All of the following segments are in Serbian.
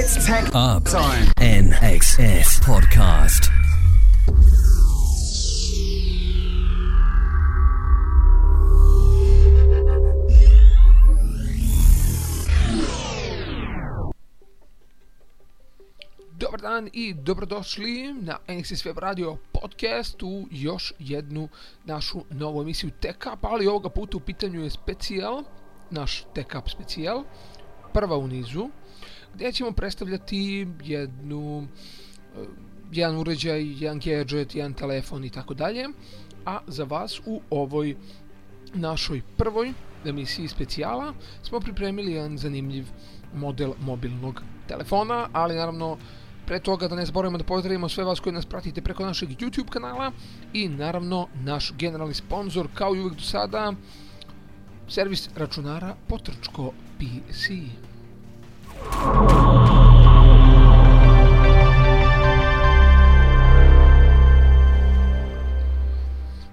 It's tech Up. time. NXS Podcast. Dobar dan i dobrodošli na NXS Web Radio podcast u još jednu našu novu emisiju Tech Up, ali ovoga puta u pitanju je specijal, naš Tech Up specijal, prva u nizu, gdje ćemo predstavljati jednu, eh, jedan uređaj, jedan gadget, jedan telefon i tako dalje, a za vas u ovoj našoj prvoj emisiji specijala smo pripremili jedan zanimljiv model mobilnog telefona, ali naravno pre toga da ne zaboravimo da pozdravimo sve vas koji nas pratite preko našeg YouTube kanala i naravno naš generalni sponsor kao i uvijek do sada servis računara Potrčko PC.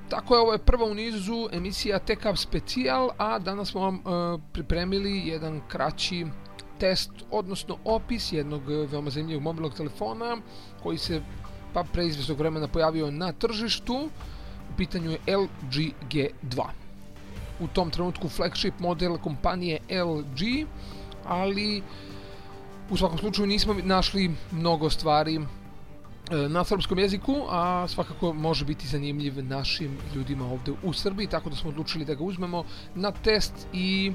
Tako je, ovo je prva u nizu emisija Tech Up Specijal, a danas smo vam e, pripremili jedan kraći test, odnosno opis jednog veoma zanimljivog mobilnog telefona koji se pa pre izvesnog vremena pojavio na tržištu. U pitanju je LG G2. U tom trenutku flagship model kompanije LG, ali u svakom slučaju nismo našli mnogo stvari e, na srpskom jeziku, a svakako može biti zanimljiv našim ljudima ovde u Srbiji, tako da smo odlučili da ga uzmemo na test i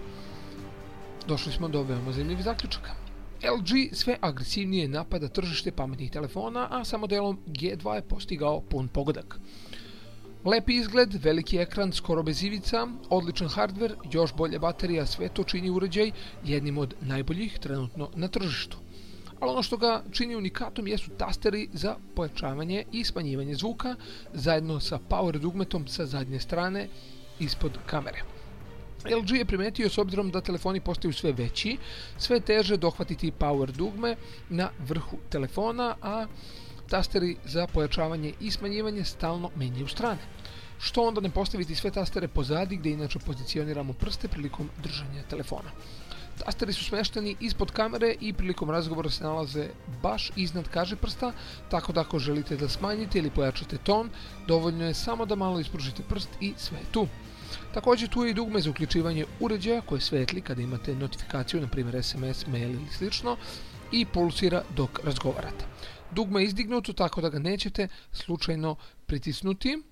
došli smo do veoma zanimljivih zaključaka. LG sve agresivnije napada tržište pametnih telefona, a sa modelom G2 je postigao pun pogodak. Lepi izgled, veliki ekran, skoro bez ivica, odličan hardware, još bolje baterija, sve to čini uređaj jednim od najboljih trenutno na tržištu. Ali ono što ga čini unikatom jesu tasteri za pojačavanje i smanjivanje zvuka, zajedno sa power dugmetom sa zadnje strane ispod kamere. LG je primetio s obzirom da telefoni postaju sve veći, sve teže dohvatiti power dugme na vrhu telefona, a tasteri za pojačavanje i smanjivanje stalno menjaju strane. Što onda ne postaviti sve tastere pozadi gdje inače pozicioniramo prste prilikom držanja telefona. Tasteri su smešteni ispod kamere i prilikom razgovora se nalaze baš iznad kaže prsta, tako da ako želite da smanjite ili pojačate ton, dovoljno je samo da malo ispružite prst i sve je tu. Također tu je i dugme za uključivanje uređaja koje svetli kada imate notifikaciju, na primjer SMS, mail ili slično, i pulsira dok razgovarate. Dugme izdignuto tako da ga nećete slučajno pritisnuti.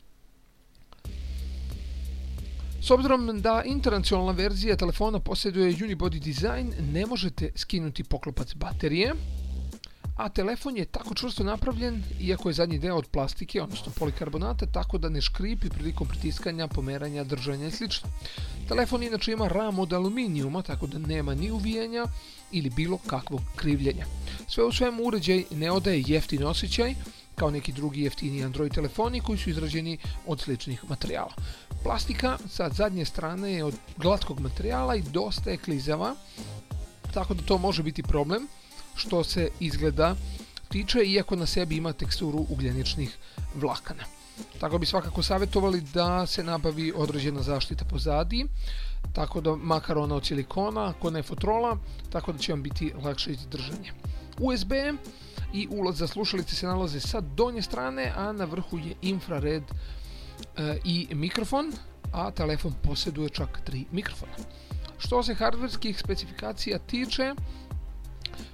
S obzirom da internacionalna verzija telefona posjeduje unibody design, ne možete skinuti poklopac baterije, a telefon je tako čvrsto napravljen, iako je zadnji deo od plastike, odnosno polikarbonata, tako da ne škripi prilikom pritiskanja, pomeranja, držanja i sl. Telefon inače ima ram od aluminijuma, tako da nema ni uvijanja ili bilo kakvog krivljenja. Sve u svemu uređaj ne odaje jeftin osjećaj, kao neki drugi jeftini Android telefoni koji su izrađeni od sličnih materijala. Plastika sa zadnje strane je od glatkog materijala i dosta je klizava, tako da to može biti problem što se izgleda tiče, iako na sebi ima teksturu ugljeničnih vlakana. Tako bi svakako savjetovali da se nabavi određena zaštita pozadi, tako da makar ona od silikona, ako ne fotrola, tako da će vam biti lakše izdržanje. USB i ulaz za slušalice se nalaze sa donje strane, a na vrhu je infrared e, i mikrofon, a telefon posjeduje čak tri mikrofona. Što se hardverskih specifikacija tiče,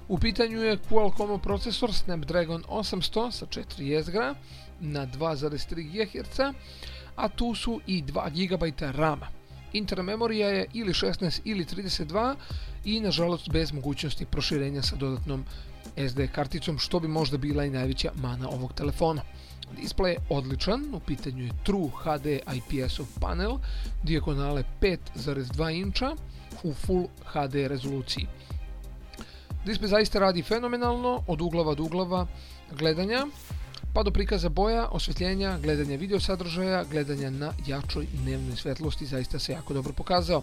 u pitanju je Qualcomm procesor Snapdragon 800 sa 4 jezgra na 2,3 GHz, a tu su i 2 GB RAM-a. Interna memorija je ili 16 ili 32 i nažalost bez mogućnosti proširenja sa dodatnom SD karticom, što bi možda bila i najveća mana ovog telefona. Display je odličan, u pitanju je True HD IPS-ov panel, dijagonale 5,2 inča u Full HD rezoluciji. Display zaista radi fenomenalno, od uglava do uglava gledanja, pa do prikaza boja, osvetljenja, gledanja video sadržaja, gledanja na jačoj dnevnoj svetlosti, zaista se jako dobro pokazao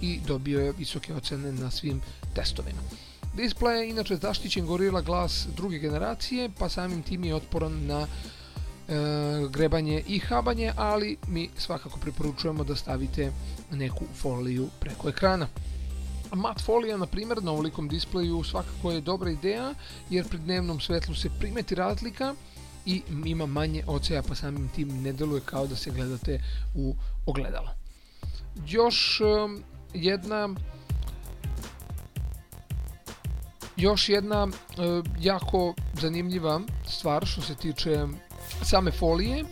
i dobio je visoke ocene na svim testovima. Display je inače zaštićen Gorilla Glass druge generacije, pa samim tim je otporan na e, grebanje i habanje, ali mi svakako preporučujemo da stavite neku foliju preko ekrana. Mat folija, na primjer, na ovolikom displeju svakako je dobra ideja, jer pri dnevnom svetlu se primeti razlika i ima manje oceja, pa samim tim ne deluje kao da se gledate u ogledalo. Još um, jedna još jedna uh, jako zanimljiva stvar što se tiče same folije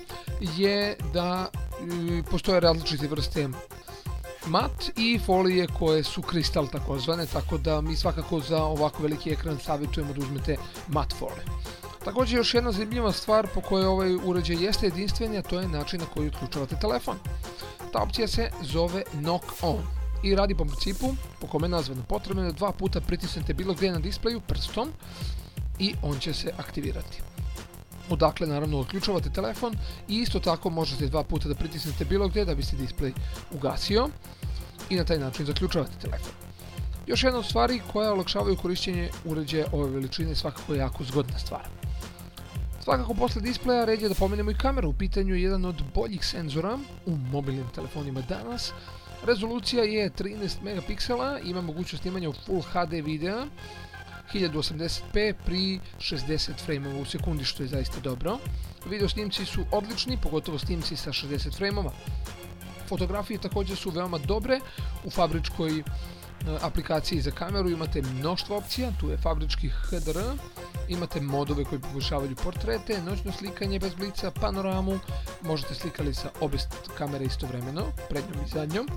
je da uh, postoje različite vrste mat i folije koje su kristal takozvane, tako da mi svakako za ovako veliki ekran savjetujemo da uzmete mat folije. Također još jedna zanimljiva stvar po kojoj ovaj uređaj jeste jedinstven, a to je način na koji uključavate telefon. Ta opcija se zove Knock On i radi po principu po kome je nazvano potrebno da dva puta pritisnete bilo gdje na displeju prstom i on će se aktivirati. Odakle naravno uključavate telefon i isto tako možete dva puta da pritisnete bilo gdje da bi se displej ugasio i na taj način zaključavate telefon. Još jedna od stvari koja olakšavaju korišćenje uređaja ove veličine svakako je jako zgodna stvar. Svakako posle displeja red je da pomenemo i kameru. U pitanju je jedan od boljih senzora u mobilnim telefonima danas. Rezolucija je 13 megapiksela, ima mogućnost snimanja u Full HD videa, 1080p pri 60 frameova u sekundi, što je zaista dobro. Video snimci su odlični, pogotovo snimci sa 60 frameova. Fotografije također su veoma dobre u fabričkoj aplikaciji za kameru imate mnoštvo opcija, tu je fabrički HDR, imate modove koji poboljšavaju portrete, noćno slikanje bez blica, panoramu, možete slikali sa obe kamere istovremeno, prednjom i zadnjom,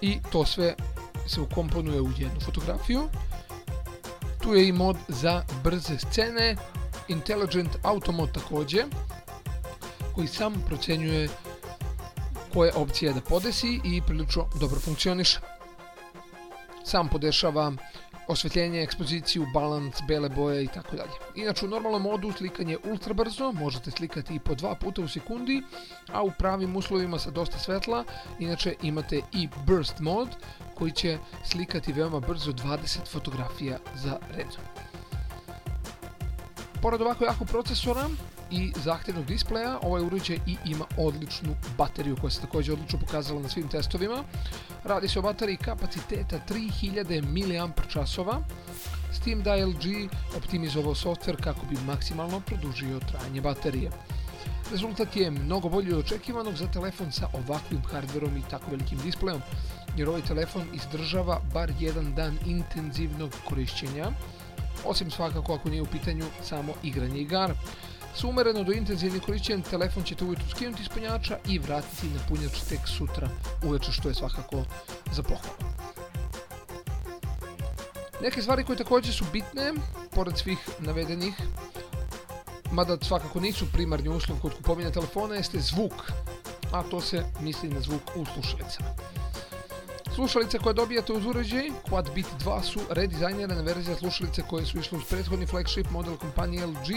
i to sve se ukomponuje u jednu fotografiju. Tu je i mod za brze scene, Intelligent Auto mod također, koji sam procenjuje koje opcije da podesi i prilično dobro funkcioniše sam podešava osvetljenje, ekspoziciju, balans, bele boje i tako dalje. Inače u normalnom modu slikanje je ultra brzo, možete slikati i po dva puta u sekundi, a u pravim uslovima sa dosta svetla, inače imate i burst mod koji će slikati veoma brzo 20 fotografija za redom. Pored ovako jako procesora, i zahtjevnog displeja, ovaj uređaj i ima odličnu bateriju koja se također odlično pokazala na svim testovima. Radi se o bateriji kapaciteta 3000 mAh, s tim da LG optimizovao software kako bi maksimalno produžio trajanje baterije. Rezultat je mnogo bolji od očekivanog za telefon sa ovakvim hardverom i tako velikim displejom, jer ovaj telefon izdržava bar jedan dan intenzivnog korišćenja, osim svakako ako nije u pitanju samo igranje igara. Sumereno do intenzivnih korišćenja telefon ćete ujutru skinuti ispunjača i vratiti na punjač tek sutra uveče što je svakako za pohvalu. Neke stvari koje također su bitne, pored svih navedenih, mada svakako nisu primarni uslov kod kupovine telefona, jeste zvuk, a to se misli na zvuk u slušalicama. Slušalice koje dobijate uz uređaj Quad Beat 2 su redizajnirane verzije slušalice koje su išle uz prethodni flagship model kompanije LG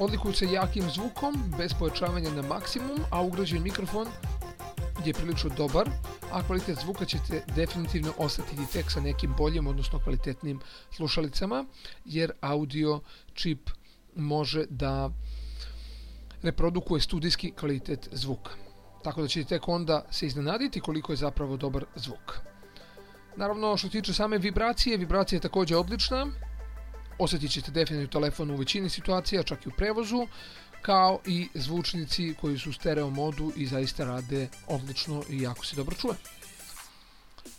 Odlikuju se jakim zvukom, bez pojačavanja na maksimum, a ugrađen mikrofon je prilično dobar, a kvalitet zvuka ćete definitivno osetiti tek sa nekim boljim, odnosno kvalitetnim slušalicama, jer audio čip može da reprodukuje studijski kvalitet zvuka. Tako da ćete tek onda se iznenaditi koliko je zapravo dobar zvuk. Naravno, što se tiče same vibracije, vibracija je također odlična, Osjetit ćete definitivno telefon u većini situacija, čak i u prevozu, kao i zvučnici koji su u stereo modu i zaista rade odlično i jako se dobro čuje.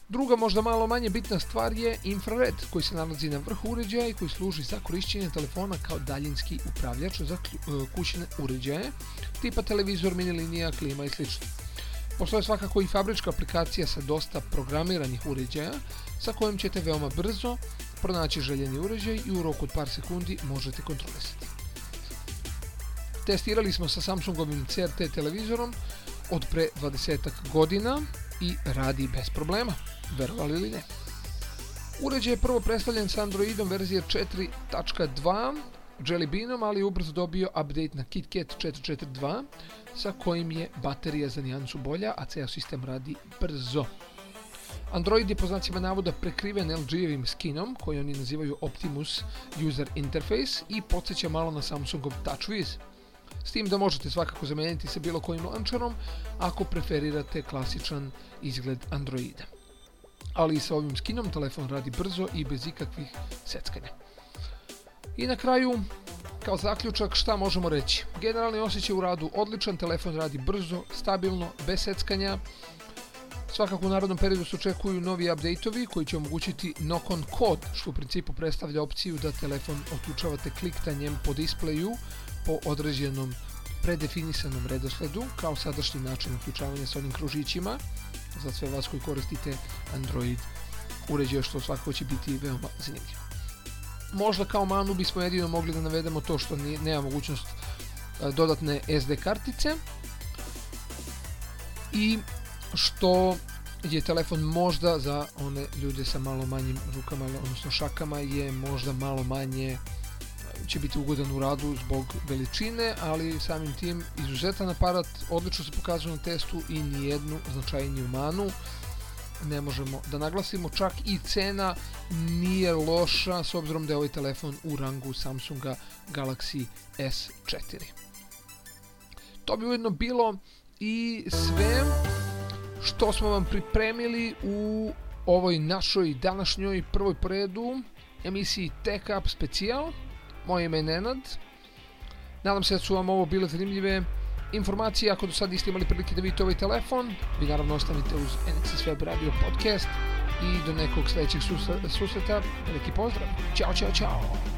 Druga možda malo manje bitna stvar je infrared koji se nalazi na vrhu uređaja i koji služi za korišćenje telefona kao daljinski upravljač za e, kućne uređaje tipa televizor, mini linija, klima i sl. Postoje svakako i fabrička aplikacija sa dosta programiranih uređaja sa kojim ćete veoma brzo pronaći željeni uređaj i u roku od par sekundi možete kontrolisati. Testirali smo sa Samsungovim CRT televizorom od pre 20 godina i radi bez problema, verovali ili ne. Uređaj je prvo predstavljen sa Androidom verzije 4.2 Jelly Beanom, ali je ubrzo dobio update na KitKat 4.4.2 sa kojim je baterija za nijansu bolja, a ceo sistem radi brzo. Android je po znacima navoda prekriven LG-evim skinom, koji oni nazivaju Optimus User Interface i podsjeća malo na Samsungov TouchWiz. S tim da možete svakako zameniti sa bilo kojim launcherom ako preferirate klasičan izgled Androida. Ali i sa ovim skinom telefon radi brzo i bez ikakvih seckanja. I na kraju, kao zaključak, šta možemo reći? Generalni osjećaj u radu odličan, telefon radi brzo, stabilno, bez seckanja. Svakako u narodnom periodu se očekuju novi update-ovi koji će omogućiti knock-on kod, što u principu predstavlja opciju da telefon otključavate kliktanjem po displeju po određenom predefinisanom redosledu, kao sadašnji način uključavanja sa onim kružićima, za sve vas koji koristite Android uređaje, što svakako će biti veoma zanimljivo. Možda kao manu bismo jedino mogli da navedemo to što nema mogućnost e, dodatne SD kartice i što je telefon možda za one ljude sa malo manjim rukama, odnosno šakama je možda malo manje će biti ugodan u radu zbog veličine, ali samim tim izuzetan aparat, odlično se pokazuje na testu i nijednu značajniju manu ne možemo da naglasimo, čak i cena nije loša s obzirom da je ovaj telefon u rangu Samsunga Galaxy S4. To bi ujedno bilo i sve što smo vam pripremili u ovoj našoj današnjoj prvoj poredu emisiji Tech Up Special. Moje ime je Nenad. Nadam se da su vam ovo bile zanimljive informacije. Ako do sad niste imali prilike da vidite ovaj telefon, vi naravno ostanite uz NXS Web Radio Podcast i do nekog sledećeg susreta. Veliki pozdrav. Ćao, čao, čao.